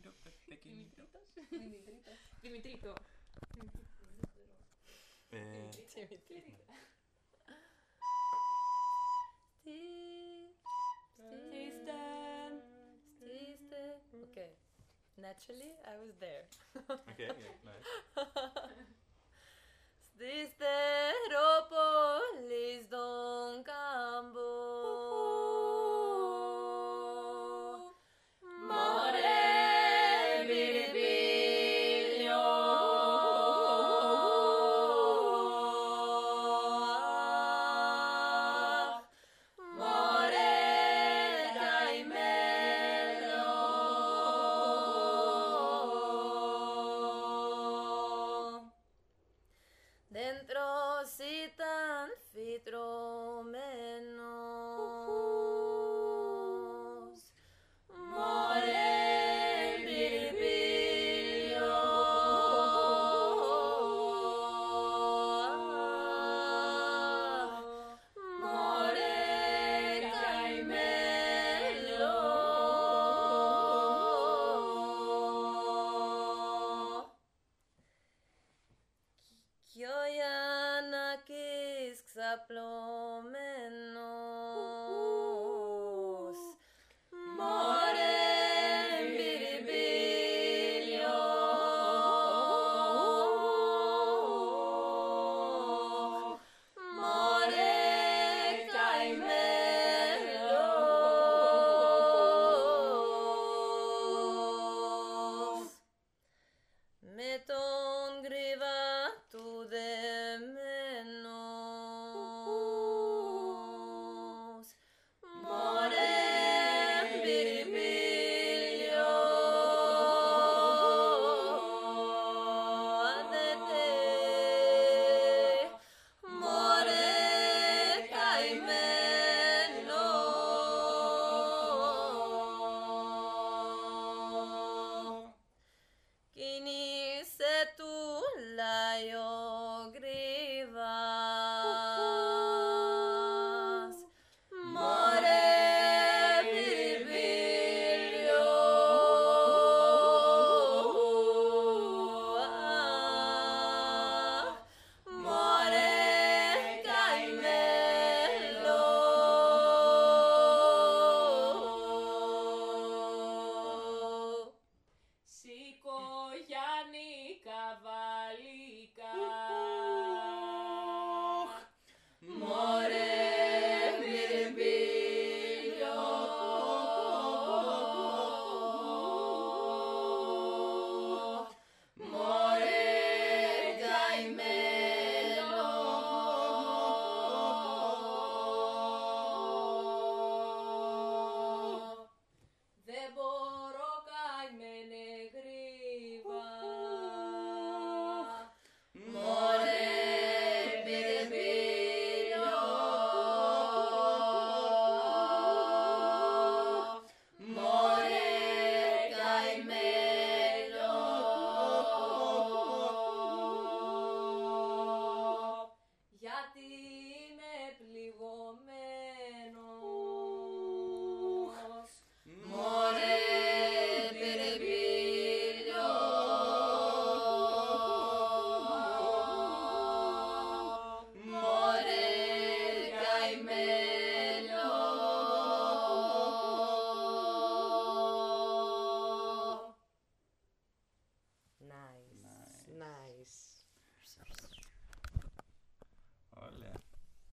lindo, pequeñito. Dimitritos. Dimitrito. Eh. Dimitrito. Okay. Naturally, I was there. okay, yeah, nice. Stiste ropo Greva Είναι πληγωμένη.